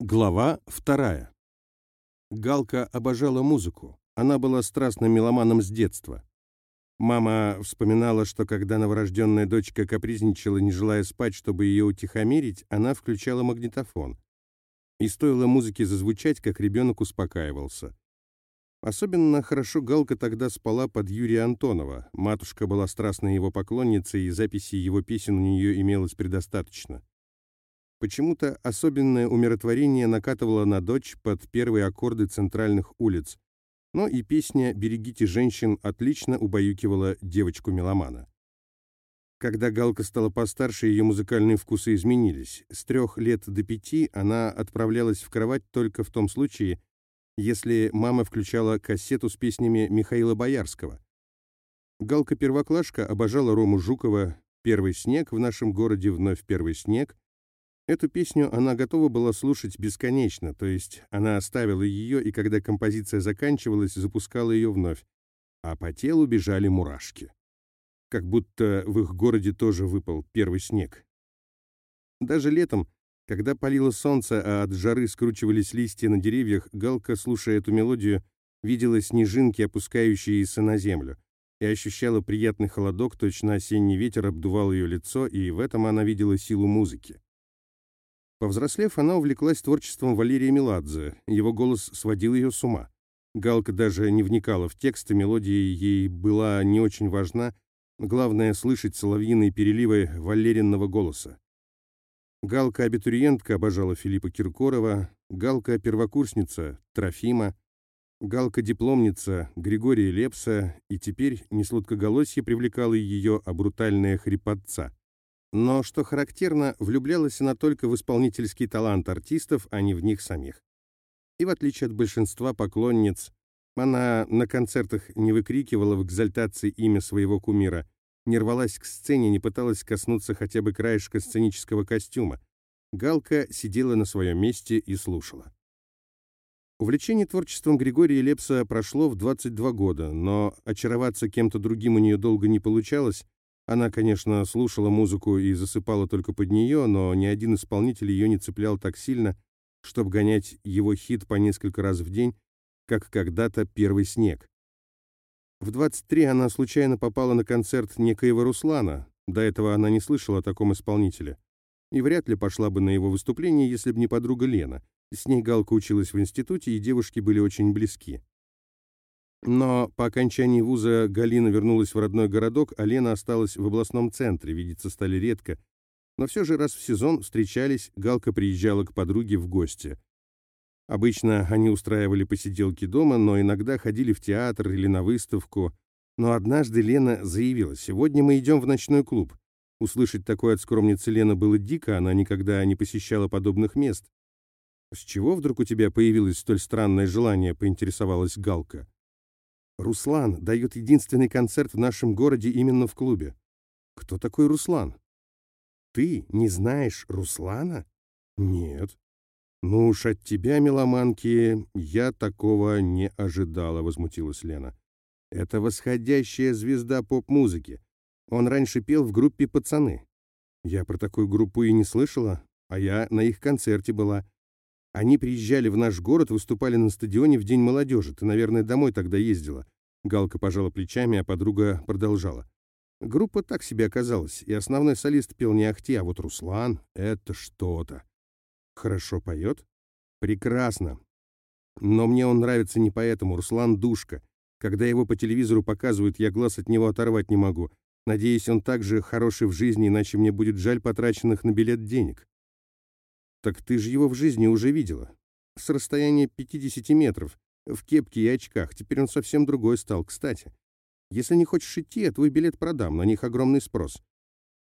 Глава вторая. Галка обожала музыку. Она была страстным меломаном с детства. Мама вспоминала, что когда новорожденная дочка капризничала, не желая спать, чтобы ее утихомирить, она включала магнитофон. И стоило музыке зазвучать, как ребенок успокаивался. Особенно хорошо Галка тогда спала под Юрия Антонова. Матушка была страстной его поклонницей, и записей его песен у нее имелось предостаточно. Почему-то особенное умиротворение накатывало на дочь под первые аккорды центральных улиц, но и песня «Берегите женщин» отлично убаюкивала девочку-меломана. Когда Галка стала постарше, ее музыкальные вкусы изменились. С трех лет до пяти она отправлялась в кровать только в том случае, если мама включала кассету с песнями Михаила Боярского. Галка-первоклашка обожала Рому Жукова «Первый снег в нашем городе, вновь первый снег», Эту песню она готова была слушать бесконечно, то есть она оставила ее, и когда композиция заканчивалась, запускала ее вновь, а по телу бежали мурашки. Как будто в их городе тоже выпал первый снег. Даже летом, когда палило солнце, а от жары скручивались листья на деревьях, Галка, слушая эту мелодию, видела снежинки, опускающиеся на землю, и ощущала приятный холодок, точно осенний ветер обдувал ее лицо, и в этом она видела силу музыки. Повзрослев, она увлеклась творчеством Валерия Меладзе, его голос сводил ее с ума. Галка даже не вникала в текст, и мелодия ей была не очень важна, главное — слышать соловьиные переливы Валеринного голоса. Галка-абитуриентка обожала Филиппа Киркорова, Галка-первокурсница — Трофима, Галка-дипломница — Григория Лепса, и теперь не сладкоголосье привлекало ее, а брутальная хрипотца. Но, что характерно, влюблялась она только в исполнительский талант артистов, а не в них самих. И в отличие от большинства поклонниц, она на концертах не выкрикивала в экзальтации имя своего кумира, не рвалась к сцене, не пыталась коснуться хотя бы краешка сценического костюма. Галка сидела на своем месте и слушала. Увлечение творчеством Григория Лепса прошло в 22 года, но очароваться кем-то другим у нее долго не получалось, она, конечно, слушала музыку и засыпала только под нее, но ни один исполнитель ее не цеплял так сильно, чтобы гонять его хит по несколько раз в день, как когда-то «Первый снег». В 23 она случайно попала на концерт некоего Руслана, до этого она не слышала о таком исполнителе, и вряд ли пошла бы на его выступление, если бы не подруга Лена. С ней Галка училась в институте, и девушки были очень близки. Но по окончании вуза Галина вернулась в родной городок, а Лена осталась в областном центре, видеться стали редко. Но все же раз в сезон встречались, Галка приезжала к подруге в гости. Обычно они устраивали посиделки дома, но иногда ходили в театр или на выставку. Но однажды Лена заявила, «Сегодня мы идем в ночной клуб». Услышать такое от скромницы Лены было дико, она никогда не посещала подобных мест. «С чего вдруг у тебя появилось столь странное желание?» — поинтересовалась Галка. Руслан дает единственный концерт в нашем городе именно в клубе. Кто такой Руслан? Ты не знаешь Руслана? Нет. Ну уж от тебя, меломанки, я такого не ожидала, возмутилась Лена. Это восходящая звезда поп-музыки. Он раньше пел в группе «Пацаны». Я про такую группу и не слышала, а я на их концерте была. Они приезжали в наш город, выступали на стадионе в День молодежи. Ты, наверное, домой тогда ездила. Галка пожала плечами, а подруга продолжала. Группа так себе оказалась, и основной солист пел не Ахти, а вот Руслан — это что-то. Хорошо поет? Прекрасно. Но мне он нравится не поэтому. Руслан — душка. Когда его по телевизору показывают, я глаз от него оторвать не могу. Надеюсь, он также хороший в жизни, иначе мне будет жаль потраченных на билет денег. Так ты же его в жизни уже видела. С расстояния 50 метров, в кепке и очках. Теперь он совсем другой стал, кстати. Если не хочешь идти, я твой билет продам, на них огромный спрос.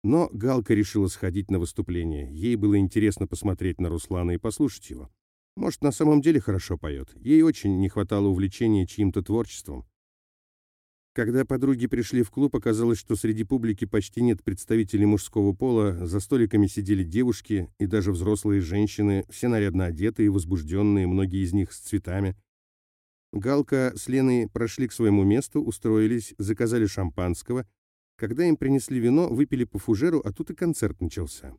Но Галка решила сходить на выступление. Ей было интересно посмотреть на Руслана и послушать его. Может, на самом деле хорошо поет. Ей очень не хватало увлечения чьим-то творчеством. Когда подруги пришли в клуб, оказалось, что среди публики почти нет представителей мужского пола, за столиками сидели девушки и даже взрослые женщины, все нарядно одетые, возбужденные, многие из них с цветами. Галка с Леной прошли к своему месту, устроились, заказали шампанского. Когда им принесли вино, выпили по фужеру, а тут и концерт начался.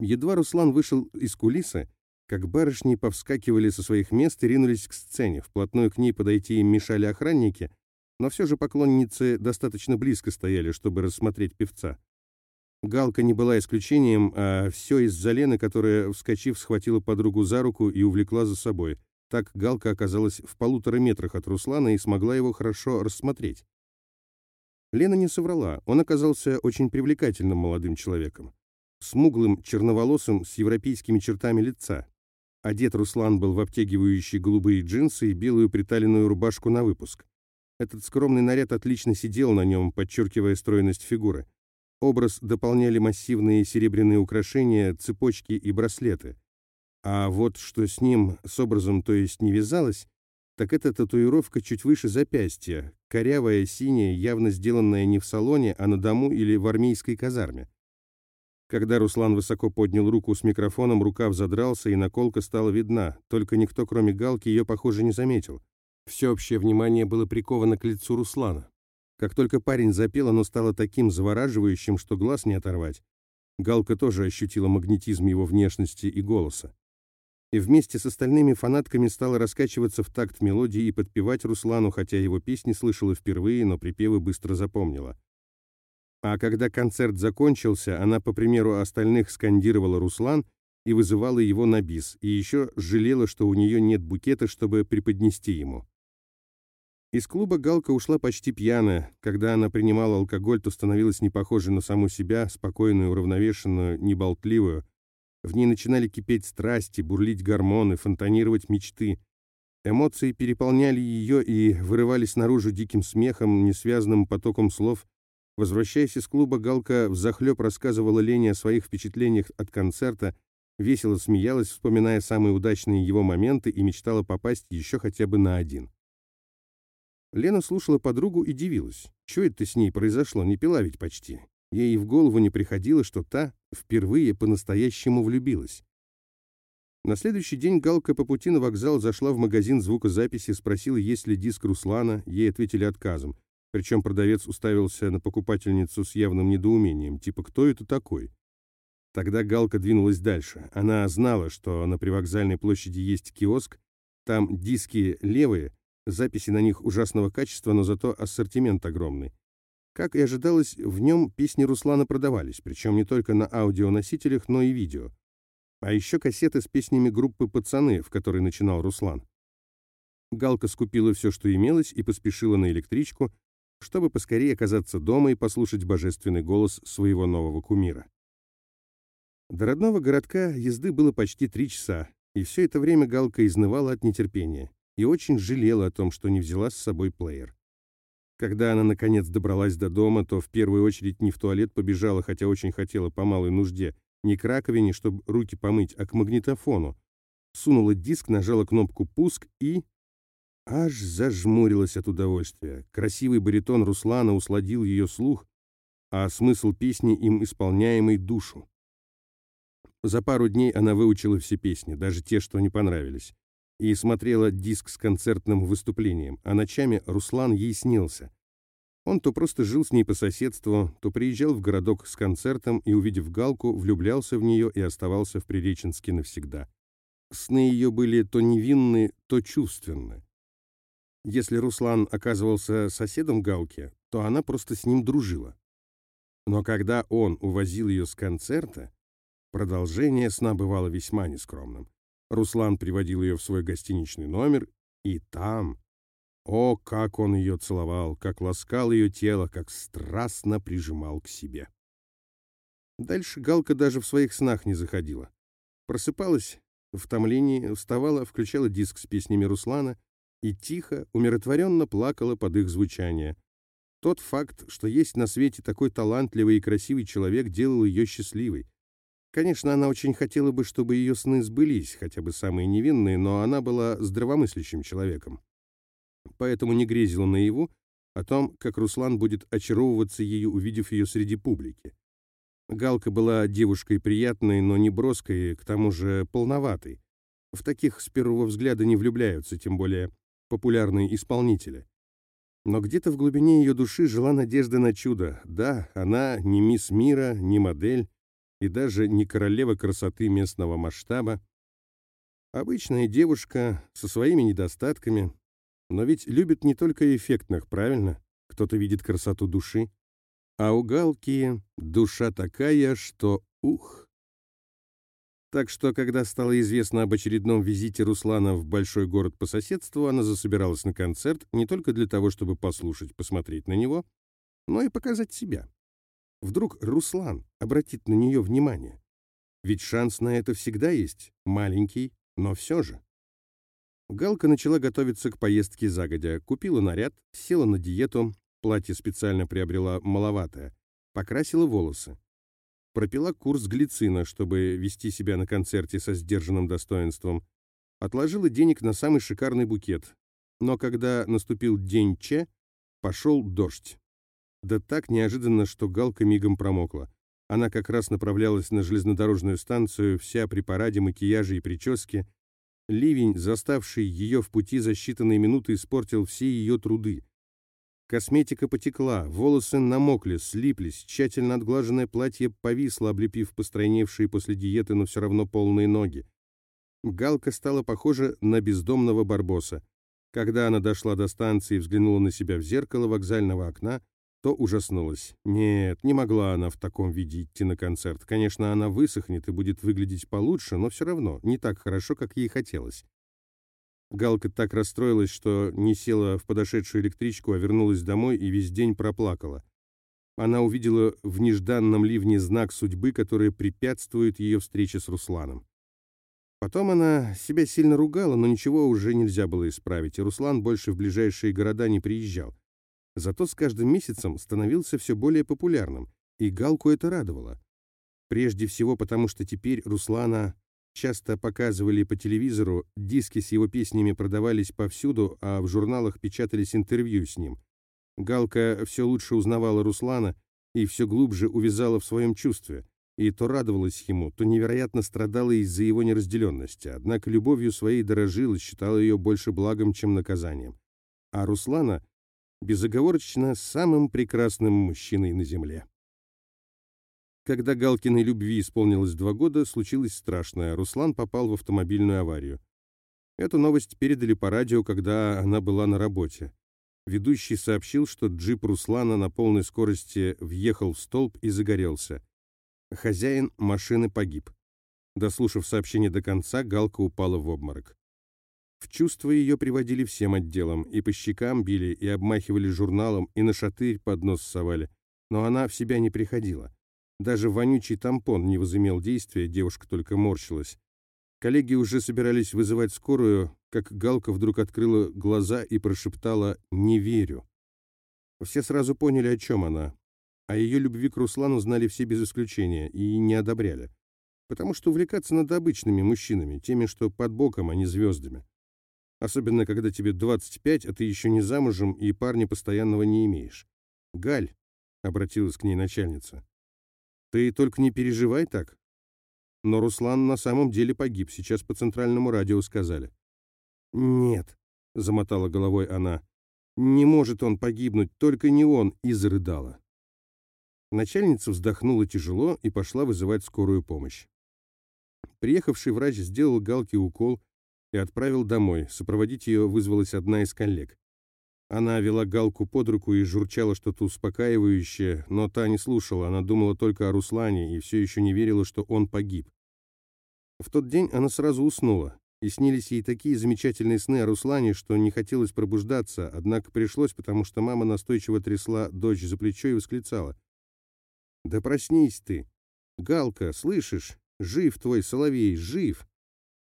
Едва Руслан вышел из кулисы, как барышни повскакивали со своих мест и ринулись к сцене. Вплотную к ней подойти им мешали охранники, но все же поклонницы достаточно близко стояли, чтобы рассмотреть певца. Галка не была исключением, а все из-за Лены, которая, вскочив, схватила подругу за руку и увлекла за собой. Так Галка оказалась в полутора метрах от Руслана и смогла его хорошо рассмотреть. Лена не соврала, он оказался очень привлекательным молодым человеком. Смуглым, черноволосым, с европейскими чертами лица. Одет Руслан был в обтягивающие голубые джинсы и белую приталенную рубашку на выпуск. Этот скромный наряд отлично сидел на нем, подчеркивая стройность фигуры. Образ дополняли массивные серебряные украшения, цепочки и браслеты. А вот что с ним, с образом, то есть не вязалось, так это татуировка чуть выше запястья, корявая, синяя, явно сделанная не в салоне, а на дому или в армейской казарме. Когда Руслан высоко поднял руку с микрофоном, рукав задрался, и наколка стала видна, только никто, кроме Галки, ее, похоже, не заметил. Всеобщее внимание было приковано к лицу Руслана. Как только парень запел, оно стало таким завораживающим, что глаз не оторвать. Галка тоже ощутила магнетизм его внешности и голоса. И вместе с остальными фанатками стала раскачиваться в такт мелодии и подпевать Руслану, хотя его песни слышала впервые, но припевы быстро запомнила. А когда концерт закончился, она, по примеру остальных, скандировала Руслан и вызывала его на бис, и еще жалела, что у нее нет букета, чтобы преподнести ему. Из клуба Галка ушла почти пьяная. Когда она принимала алкоголь, то становилась не похожей на саму себя, спокойную, уравновешенную, неболтливую. В ней начинали кипеть страсти, бурлить гормоны, фонтанировать мечты. Эмоции переполняли ее и вырывались наружу диким смехом, несвязанным потоком слов. Возвращаясь из клуба, Галка взахлеб рассказывала Лене о своих впечатлениях от концерта, весело смеялась, вспоминая самые удачные его моменты и мечтала попасть еще хотя бы на один. Лена слушала подругу и дивилась. Что это с ней произошло, не пила ведь почти. Ей и в голову не приходило, что та впервые по-настоящему влюбилась. На следующий день Галка по пути на вокзал зашла в магазин звукозаписи, спросила, есть ли диск Руслана, ей ответили отказом. Причем продавец уставился на покупательницу с явным недоумением, типа «кто это такой?». Тогда Галка двинулась дальше. Она знала, что на привокзальной площади есть киоск, там диски левые, Записи на них ужасного качества, но зато ассортимент огромный. Как и ожидалось, в нем песни Руслана продавались, причем не только на аудионосителях, но и видео. А еще кассеты с песнями группы «Пацаны», в которой начинал Руслан. Галка скупила все, что имелось, и поспешила на электричку, чтобы поскорее оказаться дома и послушать божественный голос своего нового кумира. До родного городка езды было почти три часа, и все это время Галка изнывала от нетерпения и очень жалела о том, что не взяла с собой плеер. Когда она, наконец, добралась до дома, то в первую очередь не в туалет побежала, хотя очень хотела по малой нужде, не к раковине, чтобы руки помыть, а к магнитофону. Сунула диск, нажала кнопку «Пуск» и... Аж зажмурилась от удовольствия. Красивый баритон Руслана усладил ее слух, а смысл песни им исполняемый душу. За пару дней она выучила все песни, даже те, что не понравились и смотрела диск с концертным выступлением, а ночами Руслан ей снился. Он то просто жил с ней по соседству, то приезжал в городок с концертом и, увидев Галку, влюблялся в нее и оставался в Приреченске навсегда. Сны ее были то невинны, то чувственны. Если Руслан оказывался соседом Галки, то она просто с ним дружила. Но когда он увозил ее с концерта, продолжение сна бывало весьма нескромным. Руслан приводил ее в свой гостиничный номер, и там... О, как он ее целовал, как ласкал ее тело, как страстно прижимал к себе. Дальше Галка даже в своих снах не заходила. Просыпалась в томлении, вставала, включала диск с песнями Руслана и тихо, умиротворенно плакала под их звучание. Тот факт, что есть на свете такой талантливый и красивый человек, делал ее счастливой. Конечно, она очень хотела бы, чтобы ее сны сбылись, хотя бы самые невинные, но она была здравомыслящим человеком. Поэтому не грезила наяву о том, как Руслан будет очаровываться ею, увидев ее среди публики. Галка была девушкой приятной, но не броской, к тому же полноватой. В таких с первого взгляда не влюбляются, тем более популярные исполнители. Но где-то в глубине ее души жила надежда на чудо. Да, она не мисс мира, не модель, и даже не королева красоты местного масштаба, Обычная девушка со своими недостатками, но ведь любит не только эффектных, правильно? Кто-то видит красоту души. А у Галки душа такая, что ух! Так что, когда стало известно об очередном визите Руслана в большой город по соседству, она засобиралась на концерт не только для того, чтобы послушать, посмотреть на него, но и показать себя. Вдруг Руслан обратит на нее внимание. Ведь шанс на это всегда есть, маленький, но все же. Галка начала готовиться к поездке загодя, купила наряд, села на диету, платье специально приобрела маловатое, покрасила волосы. Пропила курс глицина, чтобы вести себя на концерте со сдержанным достоинством. Отложила денег на самый шикарный букет. Но когда наступил день Че, пошел дождь. Да так неожиданно, что Галка мигом промокла. Она как раз направлялась на железнодорожную станцию, вся при параде макияжа и прическе. Ливень, заставший ее в пути за считанные минуты, испортил все ее труды. Косметика потекла, волосы намокли, слиплись, тщательно отглаженное платье повисло, облепив постройневшие после диеты, но все равно полные ноги. Галка стала похожа на бездомного барбоса. Когда она дошла до станции и взглянула на себя в зеркало вокзального окна, то ужаснулась. Нет, не могла она в таком виде идти на концерт. Конечно, она высохнет и будет выглядеть получше, но все равно не так хорошо, как ей хотелось. Галка так расстроилась, что не села в подошедшую электричку, а вернулась домой и весь день проплакала. Она увидела в нежданном ливне знак судьбы, который препятствует ее встрече с Русланом. Потом она себя сильно ругала, но ничего уже нельзя было исправить, и Руслан больше в ближайшие города не приезжал. Зато с каждым месяцем становился все более популярным, и Галку это радовало. Прежде всего потому, что теперь Руслана часто показывали по телевизору, диски с его песнями продавались повсюду, а в журналах печатались интервью с ним. Галка все лучше узнавала Руслана и все глубже увязала в своем чувстве, и то радовалась ему, то невероятно страдала из-за его неразделенности, однако любовью своей дорожила, считала ее больше благом, чем наказанием. А Руслана безоговорочно самым прекрасным мужчиной на земле. Когда Галкиной любви исполнилось два года, случилось страшное. Руслан попал в автомобильную аварию. Эту новость передали по радио, когда она была на работе. Ведущий сообщил, что джип Руслана на полной скорости въехал в столб и загорелся. Хозяин машины погиб. Дослушав сообщение до конца, Галка упала в обморок. В чувство ее приводили всем отделам, и по щекам били, и обмахивали журналом, и на шатырь под нос совали. Но она в себя не приходила. Даже вонючий тампон не возымел действия, девушка только морщилась. Коллеги уже собирались вызывать скорую, как Галка вдруг открыла глаза и прошептала «Не верю». Все сразу поняли, о чем она. О ее любви к Руслану знали все без исключения и не одобряли. Потому что увлекаться надо обычными мужчинами, теми, что под боком, а не звездами. Особенно, когда тебе 25, а ты еще не замужем и парня постоянного не имеешь. «Галь», — обратилась к ней начальница, — «ты только не переживай так». Но Руслан на самом деле погиб, сейчас по центральному радио сказали. «Нет», — замотала головой она, — «не может он погибнуть, только не он», — и зарыдала. Начальница вздохнула тяжело и пошла вызывать скорую помощь. Приехавший врач сделал Галке укол, и отправил домой. Сопроводить ее вызвалась одна из коллег. Она вела Галку под руку и журчала что-то успокаивающее, но та не слушала, она думала только о Руслане и все еще не верила, что он погиб. В тот день она сразу уснула, и снились ей такие замечательные сны о Руслане, что не хотелось пробуждаться, однако пришлось, потому что мама настойчиво трясла дочь за плечо и восклицала. «Да проснись ты! Галка, слышишь? Жив твой соловей, жив!»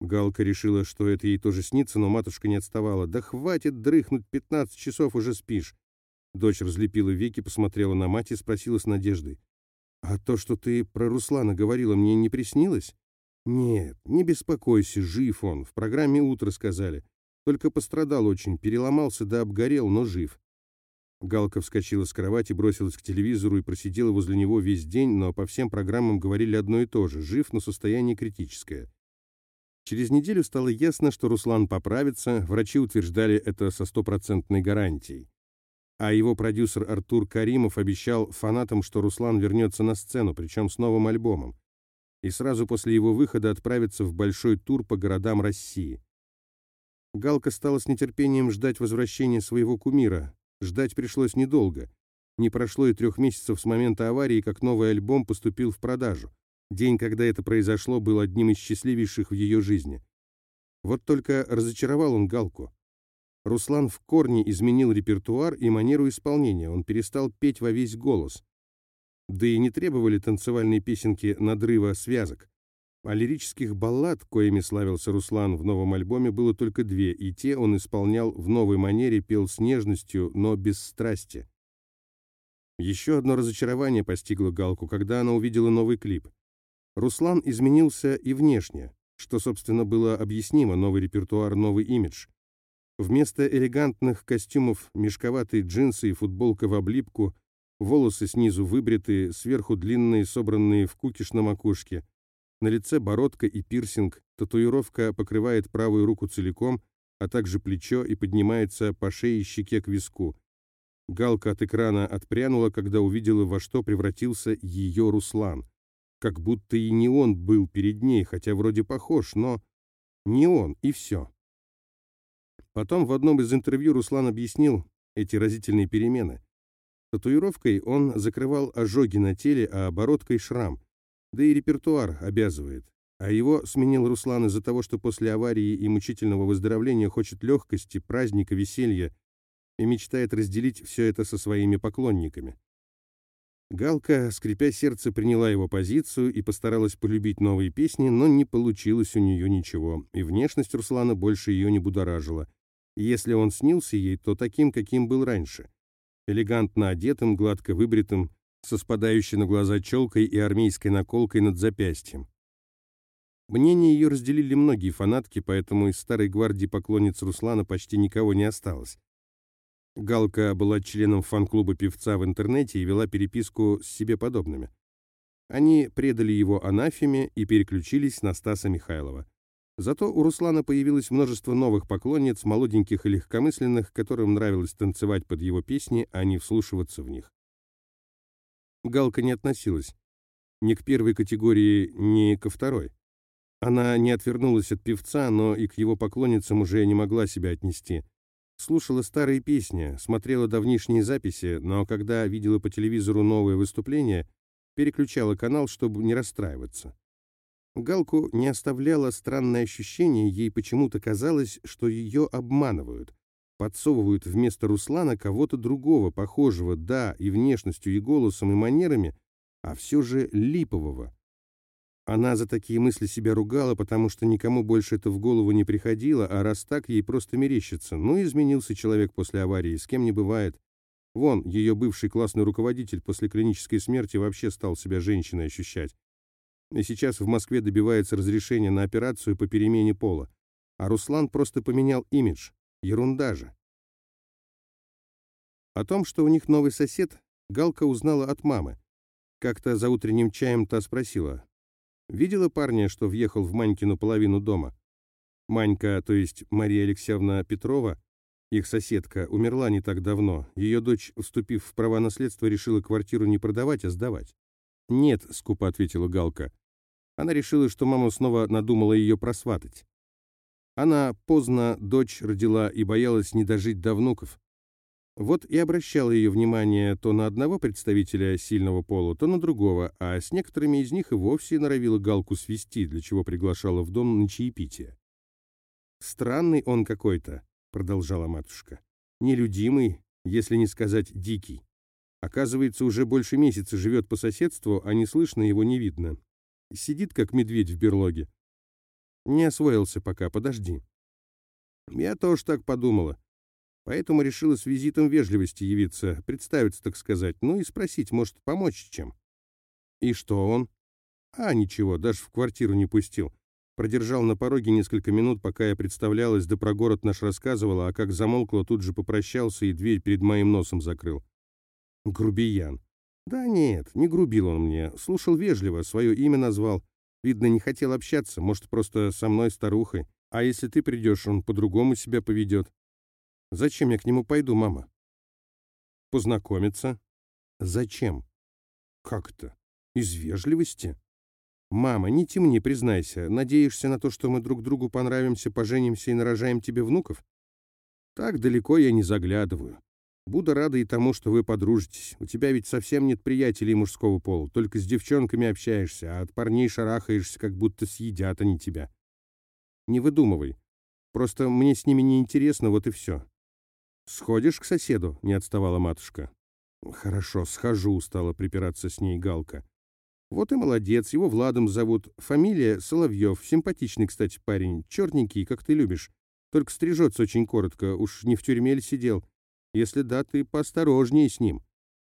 Галка решила, что это ей тоже снится, но матушка не отставала. «Да хватит дрыхнуть, пятнадцать часов уже спишь!» Дочь разлепила веки, посмотрела на мать и спросила с надеждой. «А то, что ты про Руслана говорила, мне не приснилось?» «Нет, не беспокойся, жив он. В программе «Утро» сказали. Только пострадал очень, переломался да обгорел, но жив». Галка вскочила с кровати, бросилась к телевизору и просидела возле него весь день, но по всем программам говорили одно и то же – жив, но состояние критическое. Через неделю стало ясно, что Руслан поправится, врачи утверждали это со стопроцентной гарантией. А его продюсер Артур Каримов обещал фанатам, что Руслан вернется на сцену, причем с новым альбомом. и сразу после его выхода отправиться в большой тур по городам России. Галка стала с нетерпением ждать возвращения своего кумира. Ждать пришлось недолго. Не прошло и трех месяцев с момента аварии, как новый альбом поступил в продажу. День, когда это произошло, был одним из счастливейших в ее жизни. Вот только разочаровал он Галку. Руслан в корне изменил репертуар и манеру исполнения, он перестал петь во весь голос. Да и не требовали танцевальные песенки надрыва связок. А лирических баллад, коими славился Руслан в новом альбоме, было только две, и те он исполнял в новой манере, пел с нежностью, но без страсти. Еще одно разочарование постигло Галку, когда она увидела новый клип. Руслан изменился и внешне, что, собственно, было объяснимо, новый репертуар, новый имидж. Вместо элегантных костюмов мешковатые джинсы и футболка в облипку, волосы снизу выбриты, сверху длинные, собранные в кукиш на макушке. На лице бородка и пирсинг, татуировка покрывает правую руку целиком, а также плечо и поднимается по шее и щеке к виску. Галка от экрана отпрянула, когда увидела, во что превратился ее Руслан. Как будто и не он был перед ней, хотя вроде похож, но не он, и все. Потом в одном из интервью Руслан объяснил эти разительные перемены. Татуировкой он закрывал ожоги на теле, а обороткой — шрам. Да и репертуар обязывает. А его сменил Руслан из-за того, что после аварии и мучительного выздоровления хочет легкости, праздника, веселья и мечтает разделить все это со своими поклонниками. Галка, скрипя сердце, приняла его позицию и постаралась полюбить новые песни, но не получилось у нее ничего, и внешность Руслана больше ее не будоражила. Если он снился ей, то таким, каким был раньше. Элегантно одетым, гладко выбритым, со спадающей на глаза челкой и армейской наколкой над запястьем. Мнение ее разделили многие фанатки, поэтому из старой гвардии поклонниц Руслана почти никого не осталось. Галка была членом фан-клуба певца в интернете и вела переписку с себе подобными. Они предали его анафеме и переключились на Стаса Михайлова. Зато у Руслана появилось множество новых поклонниц, молоденьких и легкомысленных, которым нравилось танцевать под его песни, а не вслушиваться в них. Галка не относилась ни к первой категории, ни ко второй. Она не отвернулась от певца, но и к его поклонницам уже не могла себя отнести. Слушала старые песни, смотрела давнишние записи, но когда видела по телевизору новые выступления, переключала канал, чтобы не расстраиваться. Галку не оставляло странное ощущение, ей почему-то казалось, что ее обманывают. Подсовывают вместо Руслана кого-то другого, похожего, да, и внешностью, и голосом, и манерами, а все же липового. Она за такие мысли себя ругала, потому что никому больше это в голову не приходило, а раз так, ей просто мерещится. Ну, изменился человек после аварии, с кем не бывает. Вон, ее бывший классный руководитель после клинической смерти вообще стал себя женщиной ощущать и сейчас в Москве добивается разрешения на операцию по перемене пола. А Руслан просто поменял имидж. Ерунда же. О том, что у них новый сосед, Галка узнала от мамы. Как-то за утренним чаем та спросила. «Видела парня, что въехал в Манькину половину дома?» Манька, то есть Мария Алексеевна Петрова, их соседка, умерла не так давно. Ее дочь, вступив в права наследства, решила квартиру не продавать, а сдавать. «Нет», — скупо ответила Галка. Она решила, что мама снова надумала ее просватать. Она поздно дочь родила и боялась не дожить до внуков. Вот и обращала ее внимание то на одного представителя сильного пола, то на другого, а с некоторыми из них и вовсе норовила Галку свести, для чего приглашала в дом на чаепитие. «Странный он какой-то», — продолжала матушка. «Нелюдимый, если не сказать дикий. Оказывается, уже больше месяца живет по соседству, а не слышно его не видно. Сидит, как медведь в берлоге. Не освоился пока, подожди. Я тоже так подумала. Поэтому решила с визитом вежливости явиться, представиться, так сказать, ну и спросить, может, помочь чем. И что он? А, ничего, даже в квартиру не пустил. Продержал на пороге несколько минут, пока я представлялась, да про город наш рассказывала, а как замолкла, тут же попрощался и дверь перед моим носом закрыл. Грубиян. Да нет, не грубил он мне, слушал вежливо, свое имя назвал. Видно, не хотел общаться, может, просто со мной старухой. А если ты придешь, он по-другому себя поведет. Зачем я к нему пойду, мама? Познакомиться. Зачем? Как то Из вежливости? «Мама, не темни, признайся. Надеешься на то, что мы друг другу понравимся, поженимся и нарожаем тебе внуков?» «Так далеко я не заглядываю. Буду рада и тому, что вы подружитесь. У тебя ведь совсем нет приятелей мужского пола, только с девчонками общаешься, а от парней шарахаешься, как будто съедят они тебя. Не выдумывай. Просто мне с ними не интересно, вот и все. Сходишь к соседу? Не отставала матушка. Хорошо, схожу, стала припираться с ней Галка. Вот и молодец, его Владом зовут. Фамилия Соловьев, симпатичный, кстати, парень, черненький, как ты любишь. Только стрижется очень коротко, уж не в тюрьме ли сидел. Если да, ты поосторожнее с ним.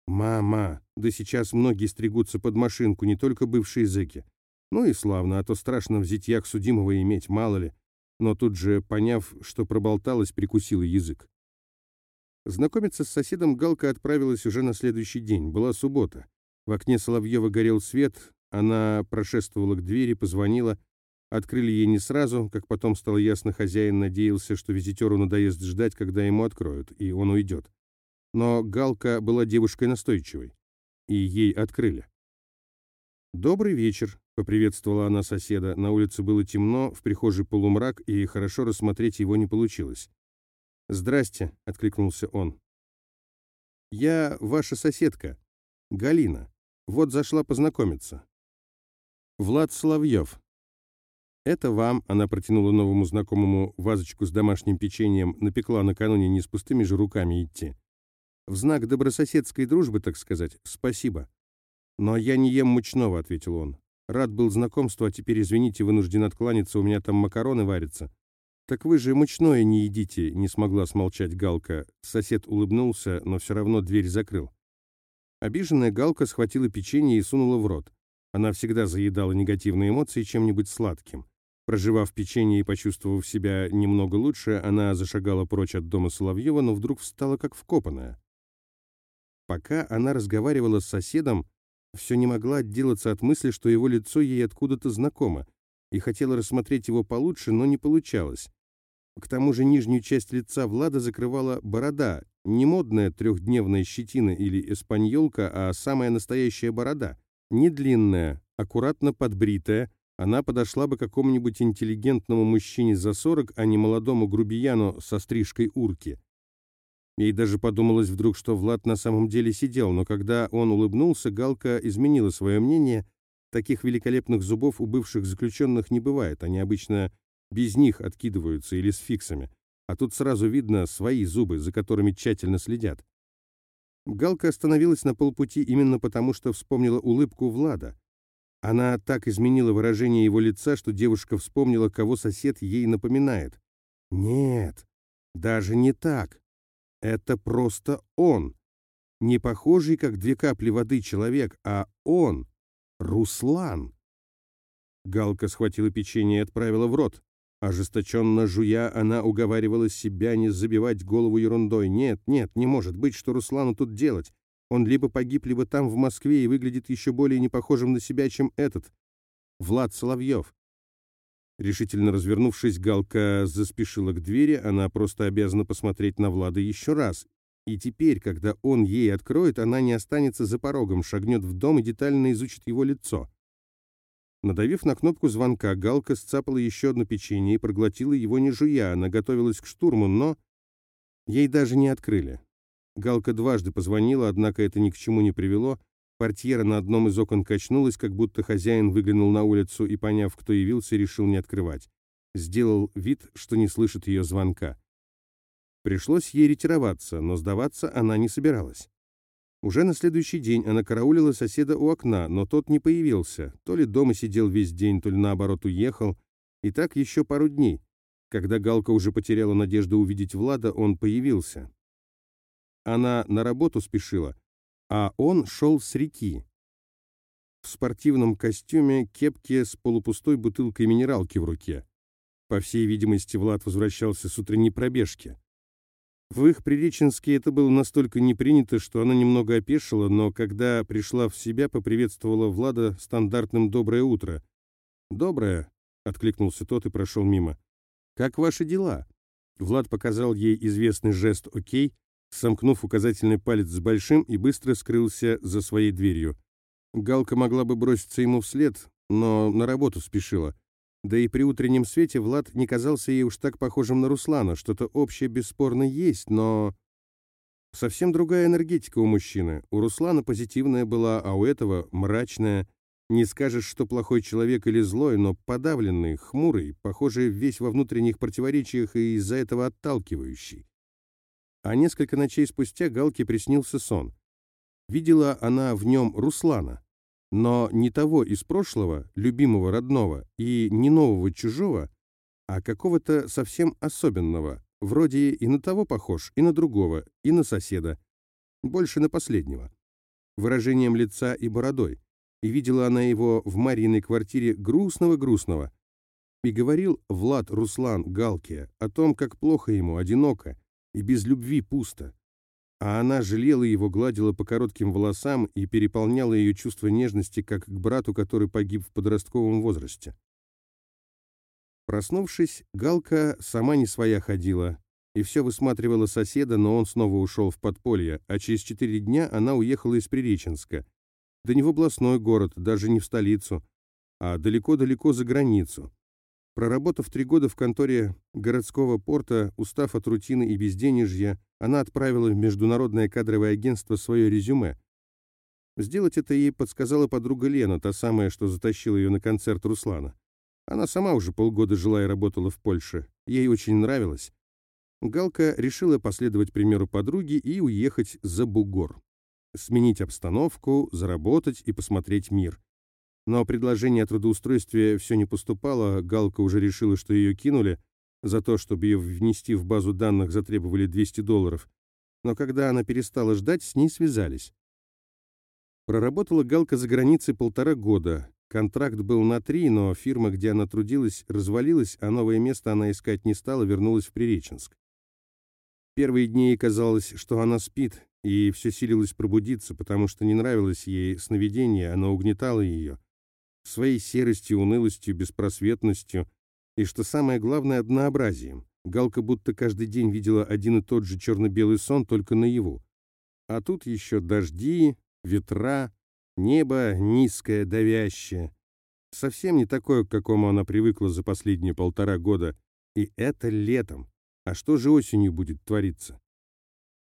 Мама, да сейчас многие стригутся под машинку, не только бывшие зэки. Ну и славно, а то страшно в зятьях судимого иметь, мало ли. Но тут же, поняв, что проболталась, прикусила язык. Знакомиться с соседом Галка отправилась уже на следующий день. Была суббота. В окне Соловьева горел свет, она прошествовала к двери, позвонила. Открыли ей не сразу, как потом стало ясно, хозяин надеялся, что визитеру надоест ждать, когда ему откроют, и он уйдет. Но Галка была девушкой настойчивой, и ей открыли. «Добрый вечер», — поприветствовала она соседа. На улице было темно, в прихожей полумрак, и хорошо рассмотреть его не получилось. «Здрасте», — откликнулся он. «Я ваша соседка, Галина. Вот зашла познакомиться. Влад Соловьев, «Это вам», — она протянула новому знакомому вазочку с домашним печеньем, напекла накануне не с пустыми же руками идти. «В знак добрососедской дружбы, так сказать, спасибо». «Но я не ем мучного», — ответил он. «Рад был знакомству, а теперь, извините, вынужден откланяться, у меня там макароны варятся». «Так вы же мучное не едите», — не смогла смолчать Галка. Сосед улыбнулся, но все равно дверь закрыл. Обиженная Галка схватила печенье и сунула в рот. Она всегда заедала негативные эмоции чем-нибудь сладким. Проживав печенье и почувствовав себя немного лучше, она зашагала прочь от дома Соловьева, но вдруг встала как вкопанная. Пока она разговаривала с соседом, все не могла отделаться от мысли, что его лицо ей откуда-то знакомо, и хотела рассмотреть его получше, но не получалось. К тому же нижнюю часть лица Влада закрывала борода, не модная трехдневная щетина или эспаньолка, а самая настоящая борода — не длинная, аккуратно подбритая, она подошла бы какому-нибудь интеллигентному мужчине за сорок, а не молодому грубияну со стрижкой урки. Ей даже подумалось вдруг, что Влад на самом деле сидел, но когда он улыбнулся, Галка изменила свое мнение. Таких великолепных зубов у бывших заключенных не бывает, они обычно без них откидываются или с фиксами. А тут сразу видно свои зубы, за которыми тщательно следят. Галка остановилась на полпути именно потому, что вспомнила улыбку Влада. Она так изменила выражение его лица, что девушка вспомнила, кого сосед ей напоминает. Нет, даже не так. Это просто он. Не похожий, как две капли воды человек, а он, Руслан. Галка схватила печенье и отправила в рот. Ожесточенно жуя, она уговаривала себя не забивать голову ерундой. Нет, нет, не может быть, что Руслану тут делать. Он либо погиб, либо там, в Москве, и выглядит еще более непохожим на себя, чем этот. Влад Соловьев. Решительно развернувшись, Галка заспешила к двери, она просто обязана посмотреть на Влада еще раз. И теперь, когда он ей откроет, она не останется за порогом, шагнет в дом и детально изучит его лицо. Надавив на кнопку звонка, Галка сцапала еще одно печенье и проглотила его не жуя. Она готовилась к штурму, но... Ей даже не открыли. Галка дважды позвонила, однако это ни к чему не привело. Портьера на одном из окон качнулась, как будто хозяин выглянул на улицу и, поняв, кто явился, решил не открывать. Сделал вид, что не слышит ее звонка. Пришлось ей ретироваться, но сдаваться она не собиралась. Уже на следующий день она караулила соседа у окна, но тот не появился. То ли дома сидел весь день, то ли наоборот уехал. И так еще пару дней. Когда Галка уже потеряла надежду увидеть Влада, он появился. Она на работу спешила, а он шел с реки. В спортивном костюме, кепке с полупустой бутылкой минералки в руке. По всей видимости, Влад возвращался с утренней пробежки. В их Приреченске это было настолько не принято, что она немного опешила, но когда пришла в себя, поприветствовала Влада стандартным «доброе утро». «Доброе», — откликнулся тот и прошел мимо. «Как ваши дела?» Влад показал ей известный жест «Окей», сомкнув указательный палец с большим и быстро скрылся за своей дверью. Галка могла бы броситься ему вслед, но на работу спешила. Да и при утреннем свете Влад не казался ей уж так похожим на Руслана. Что-то общее бесспорно есть, но... Совсем другая энергетика у мужчины. У Руслана позитивная была, а у этого мрачная. Не скажешь, что плохой человек или злой, но подавленный, хмурый, похоже, весь во внутренних противоречиях и из-за этого отталкивающий. А несколько ночей спустя Галке приснился сон. Видела она в нем Руслана, но не того из прошлого, любимого родного, и не нового чужого, а какого-то совсем особенного, вроде и на того похож, и на другого, и на соседа, больше на последнего, выражением лица и бородой, и видела она его в Мариной квартире грустного-грустного, и говорил Влад Руслан Галке о том, как плохо ему, одиноко, и без любви пусто. А она жалела его, гладила по коротким волосам и переполняла ее чувство нежности, как к брату, который погиб в подростковом возрасте. Проснувшись, Галка сама не своя ходила и все высматривала соседа, но он снова ушел в подполье, а через четыре дня она уехала из Приреченска. Да не в областной город, даже не в столицу, а далеко-далеко за границу. Проработав три года в конторе городского порта, устав от рутины и безденежья, она отправила в Международное кадровое агентство свое резюме. Сделать это ей подсказала подруга Лена, та самая, что затащила ее на концерт Руслана. Она сама уже полгода жила и работала в Польше. Ей очень нравилось. Галка решила последовать примеру подруги и уехать за бугор. Сменить обстановку, заработать и посмотреть мир. Но предложение о трудоустройстве все не поступало, Галка уже решила, что ее кинули, за то, чтобы ее внести в базу данных затребовали 200 долларов. Но когда она перестала ждать, с ней связались. Проработала Галка за границей полтора года. Контракт был на три, но фирма, где она трудилась, развалилась, а новое место она искать не стала, вернулась в Приреченск. Первые дни ей казалось, что она спит, и все силилось пробудиться, потому что не нравилось ей сновидение, оно угнетало ее своей серостью, унылостью, беспросветностью и, что самое главное, однообразием. Галка будто каждый день видела один и тот же черно-белый сон, только наяву. А тут еще дожди, ветра, небо низкое, давящее. Совсем не такое, к какому она привыкла за последние полтора года. И это летом. А что же осенью будет твориться?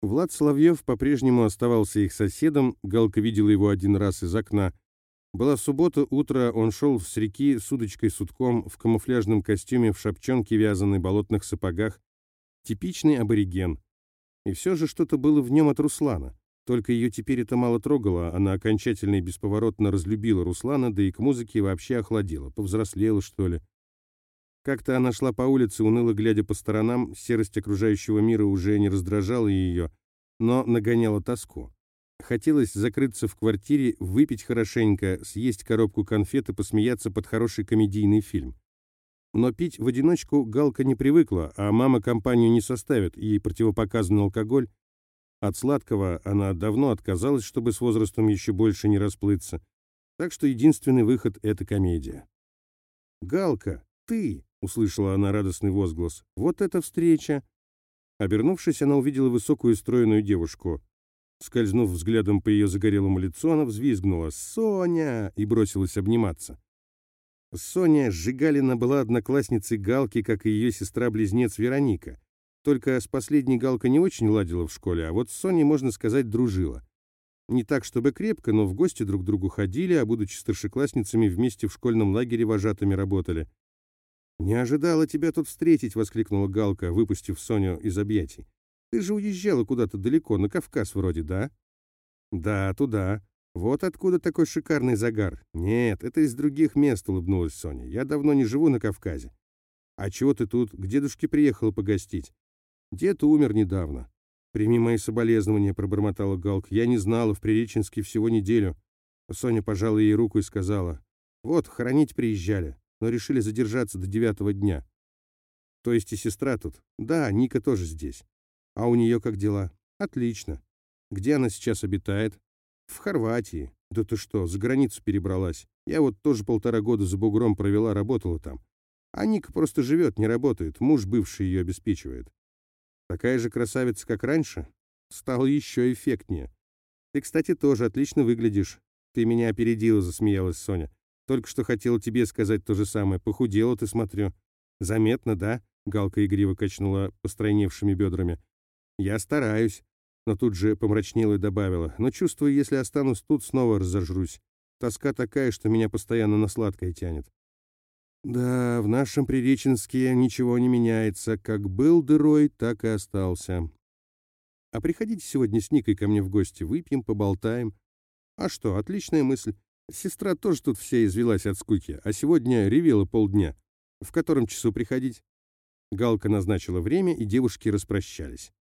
Влад Соловьев по-прежнему оставался их соседом, Галка видела его один раз из окна, была суббота, утро, он шел с реки с удочкой-сутком, в камуфляжном костюме, в шапчонке вязаной, болотных сапогах. Типичный абориген. И все же что-то было в нем от Руслана. Только ее теперь это мало трогало, она окончательно и бесповоротно разлюбила Руслана, да и к музыке вообще охладела, повзрослела, что ли. Как-то она шла по улице, уныло глядя по сторонам, серость окружающего мира уже не раздражала ее, но нагоняла тоску. Хотелось закрыться в квартире, выпить хорошенько, съесть коробку конфет и посмеяться под хороший комедийный фильм. Но пить в одиночку Галка не привыкла, а мама компанию не составит, ей противопоказан алкоголь. От сладкого она давно отказалась, чтобы с возрастом еще больше не расплыться. Так что единственный выход — это комедия. «Галка, ты!» — услышала она радостный возглас. «Вот эта встреча!» Обернувшись, она увидела высокую стройную девушку. Скользнув взглядом по ее загорелому лицу, она взвизгнула «Соня!» и бросилась обниматься. Соня Жигалина была одноклассницей Галки, как и ее сестра-близнец Вероника. Только с последней Галка не очень ладила в школе, а вот с Соней, можно сказать, дружила. Не так, чтобы крепко, но в гости друг к другу ходили, а будучи старшеклассницами, вместе в школьном лагере вожатыми работали. «Не ожидала тебя тут встретить!» — воскликнула Галка, выпустив Соню из объятий. Ты же уезжала куда-то далеко, на Кавказ вроде, да? Да, туда. Вот откуда такой шикарный загар. Нет, это из других мест, улыбнулась Соня. Я давно не живу на Кавказе. А чего ты тут? К дедушке приехала погостить. Дед умер недавно. Прими мои соболезнования, пробормотала Галка. Я не знала, в Приреченске всего неделю. Соня пожала ей руку и сказала. Вот, хоронить приезжали, но решили задержаться до девятого дня. То есть и сестра тут? Да, Ника тоже здесь. А у нее как дела? Отлично. Где она сейчас обитает? В Хорватии. Да ты что, за границу перебралась? Я вот тоже полтора года за бугром провела, работала там. А Ника просто живет, не работает. Муж бывший ее обеспечивает. Такая же красавица, как раньше? Стала еще эффектнее. Ты, кстати, тоже отлично выглядишь. Ты меня опередила, засмеялась Соня. Только что хотела тебе сказать то же самое. Похудела ты, смотрю. Заметно, да? Галка игриво качнула постройневшими бедрами. Я стараюсь. Но тут же помрачнела и добавила. Но чувствую, если останусь тут, снова разожрусь. Тоска такая, что меня постоянно на сладкое тянет. Да, в нашем Приреченске ничего не меняется. Как был дырой, так и остался. А приходите сегодня с Никой ко мне в гости, выпьем, поболтаем. А что, отличная мысль. Сестра тоже тут вся извелась от скуки, а сегодня ревела полдня. В котором часу приходить? Галка назначила время, и девушки распрощались.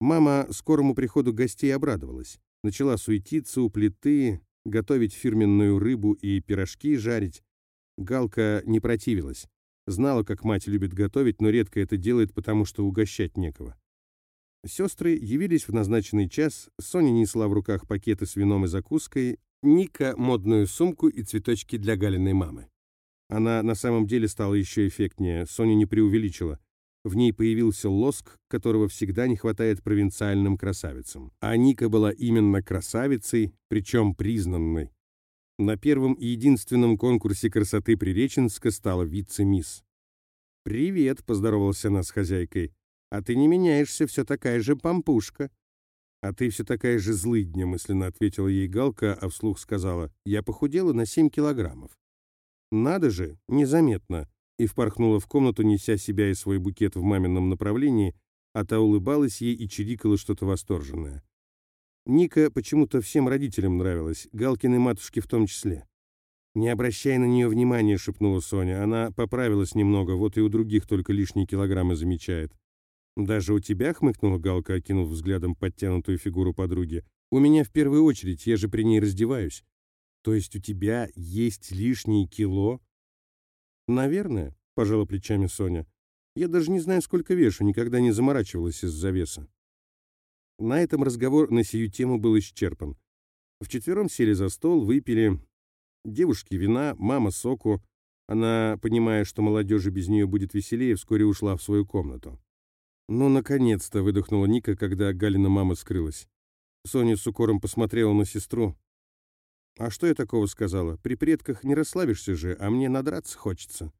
Мама скорому приходу гостей обрадовалась. Начала суетиться у плиты, готовить фирменную рыбу и пирожки жарить. Галка не противилась. Знала, как мать любит готовить, но редко это делает, потому что угощать некого. Сестры явились в назначенный час, Соня несла в руках пакеты с вином и закуской, Ника — модную сумку и цветочки для Галиной мамы. Она на самом деле стала еще эффектнее, Соня не преувеличила. В ней появился лоск, которого всегда не хватает провинциальным красавицам. А Ника была именно красавицей, причем признанной. На первом и единственном конкурсе красоты Приреченска стала вице-мисс. «Привет», — поздоровался она с хозяйкой. А ты не меняешься, все такая же пампушка. А ты все такая же злыдня, мысленно ответила ей Галка, а вслух сказала, я похудела на семь килограммов. Надо же, незаметно. И впорхнула в комнату, неся себя и свой букет в мамином направлении, а та улыбалась ей и чирикала что-то восторженное. Ника почему-то всем родителям нравилась, Галкиной матушке в том числе. «Не обращай на нее внимания», — шепнула Соня. «Она поправилась немного, вот и у других только лишние килограммы замечает». «Даже у тебя?» — хмыкнула Галка, окинув взглядом подтянутую фигуру подруги. «У меня в первую очередь, я же при ней раздеваюсь». «То есть у тебя есть лишние кило?» «Наверное», — пожала плечами Соня. «Я даже не знаю, сколько вешу, никогда не заморачивалась из-за веса». На этом разговор на сию тему был исчерпан. Вчетвером сели за стол, выпили. Девушки вина, мама соку. Она, понимая, что молодежи без нее будет веселее, вскоре ушла в свою комнату. «Ну, наконец-то!» — выдохнула Ника, когда Галина мама скрылась. Соня с укором посмотрела на сестру. «А что я такого сказала? При предках не расслабишься же, а мне надраться хочется».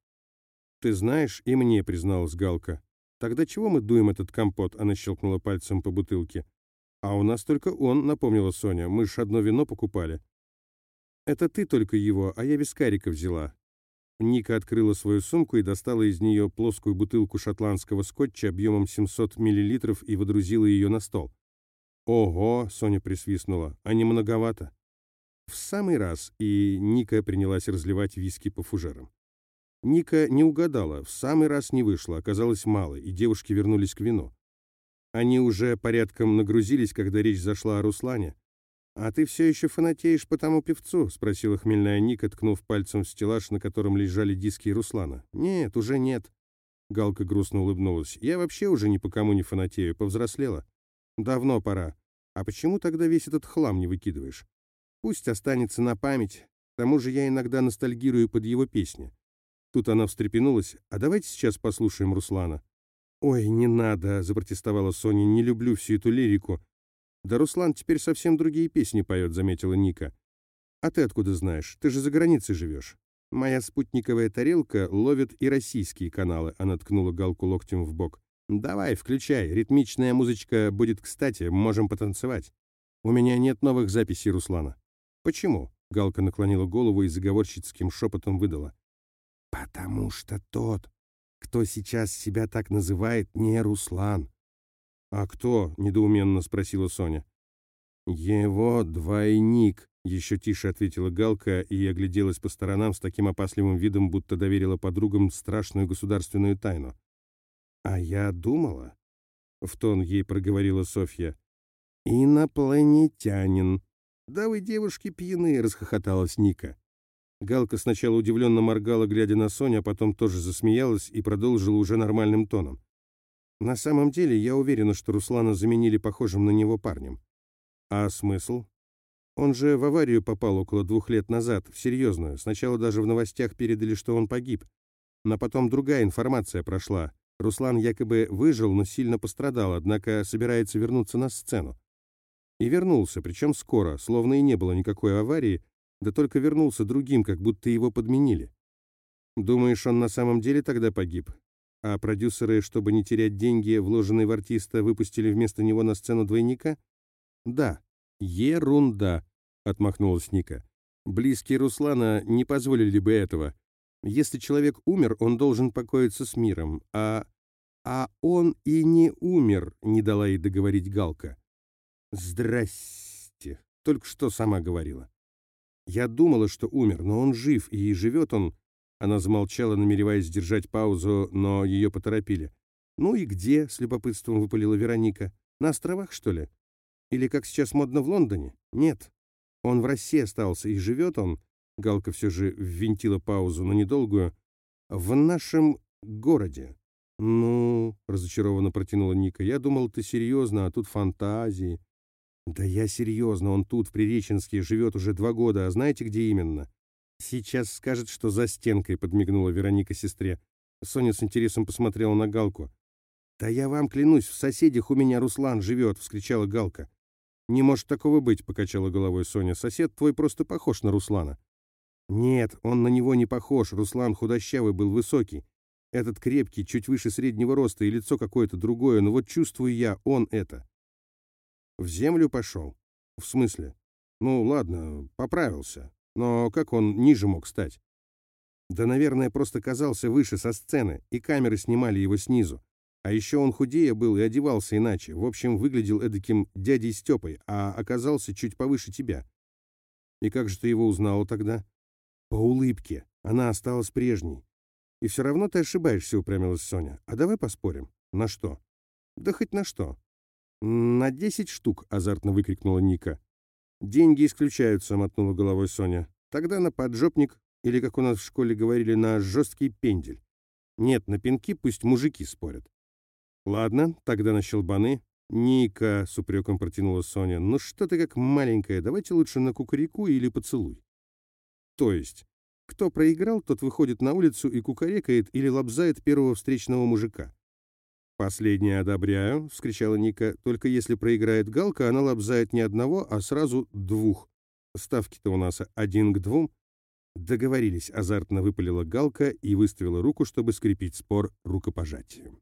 «Ты знаешь, и мне», — призналась Галка. «Тогда чего мы дуем этот компот?» — она щелкнула пальцем по бутылке. «А у нас только он», — напомнила Соня. «Мы ж одно вино покупали». «Это ты только его, а я вискарика взяла. Ника открыла свою сумку и достала из нее плоскую бутылку шотландского скотча объемом 700 мл и водрузила ее на стол. «Ого!» — Соня присвистнула. «А не многовато?» В самый раз, и Ника принялась разливать виски по фужерам. Ника не угадала, в самый раз не вышло, оказалось мало, и девушки вернулись к вину. Они уже порядком нагрузились, когда речь зашла о Руслане. «А ты все еще фанатеешь по тому певцу?» — спросила хмельная Ника, ткнув пальцем в стеллаж, на котором лежали диски Руслана. «Нет, уже нет». Галка грустно улыбнулась. «Я вообще уже ни по кому не фанатею, повзрослела. Давно пора. А почему тогда весь этот хлам не выкидываешь? Пусть останется на память. К тому же я иногда ностальгирую под его песни». Тут она встрепенулась. «А давайте сейчас послушаем Руслана». «Ой, не надо», — запротестовала Соня. «Не люблю всю эту лирику. «Да Руслан теперь совсем другие песни поет», — заметила Ника. «А ты откуда знаешь? Ты же за границей живешь». «Моя спутниковая тарелка ловит и российские каналы», — она ткнула Галку локтем в бок. «Давай, включай, ритмичная музычка будет кстати, можем потанцевать». «У меня нет новых записей Руслана». «Почему?» — Галка наклонила голову и заговорщицким шепотом выдала. «Потому что тот, кто сейчас себя так называет, не Руслан. «А кто?» — недоуменно спросила Соня. «Его двойник», — еще тише ответила Галка и огляделась по сторонам с таким опасливым видом, будто доверила подругам страшную государственную тайну. «А я думала», — в тон ей проговорила Софья, — «инопланетянин». «Да вы, девушки, пьяны», — расхохоталась Ника. Галка сначала удивленно моргала, глядя на Соню, а потом тоже засмеялась и продолжила уже нормальным тоном. На самом деле, я уверена, что Руслана заменили похожим на него парнем. А смысл? Он же в аварию попал около двух лет назад, серьезную. Сначала даже в новостях передали, что он погиб. Но потом другая информация прошла. Руслан якобы выжил, но сильно пострадал, однако собирается вернуться на сцену. И вернулся, причем скоро, словно и не было никакой аварии, да только вернулся другим, как будто его подменили. Думаешь, он на самом деле тогда погиб? А продюсеры, чтобы не терять деньги, вложенные в артиста, выпустили вместо него на сцену двойника? Да. Ерунда, отмахнулась Ника. Близкие Руслана не позволили бы этого. Если человек умер, он должен покоиться с миром, а... А он и не умер, не дала ей договорить Галка. Здрасте. Только что сама говорила. Я думала, что умер, но он жив, и живет он... Она замолчала, намереваясь сдержать паузу, но ее поторопили. «Ну и где?» — с любопытством выпалила Вероника. «На островах, что ли? Или, как сейчас модно, в Лондоне? Нет. Он в России остался, и живет он...» Галка все же ввинтила паузу, но недолгую. «В нашем городе». «Ну...» — разочарованно протянула Ника. «Я думал, ты серьезно, а тут фантазии». «Да я серьезно, он тут, в Приреченске, живет уже два года, а знаете, где именно?» «Сейчас скажет, что за стенкой», — подмигнула Вероника сестре. Соня с интересом посмотрела на Галку. «Да я вам клянусь, в соседях у меня Руслан живет», — вскричала Галка. «Не может такого быть», — покачала головой Соня. «Сосед твой просто похож на Руслана». «Нет, он на него не похож. Руслан худощавый был высокий. Этот крепкий, чуть выше среднего роста, и лицо какое-то другое, но вот чувствую я, он это». «В землю пошел?» «В смысле?» «Ну, ладно, поправился. Но как он ниже мог стать? Да, наверное, просто казался выше со сцены, и камеры снимали его снизу. А еще он худее был и одевался иначе. В общем, выглядел эдаким дядей Степой, а оказался чуть повыше тебя. И как же ты его узнала тогда? По улыбке. Она осталась прежней. И все равно ты ошибаешься, упрямилась Соня. А давай поспорим. На что? Да хоть на что. На десять штук, азартно выкрикнула Ника. «Деньги исключаются», — мотнула головой Соня. «Тогда на поджопник, или, как у нас в школе говорили, на жесткий пендель. Нет, на пинки пусть мужики спорят». «Ладно, тогда на щелбаны». «Ника», — с упреком протянула Соня, «ну что ты как маленькая, давайте лучше на кукареку или поцелуй». «То есть, кто проиграл, тот выходит на улицу и кукарекает или лобзает первого встречного мужика. «Последнее одобряю», — вскричала Ника. «Только если проиграет Галка, она лобзает не одного, а сразу двух. Ставки-то у нас один к двум». Договорились, азартно выпалила Галка и выставила руку, чтобы скрепить спор рукопожатием.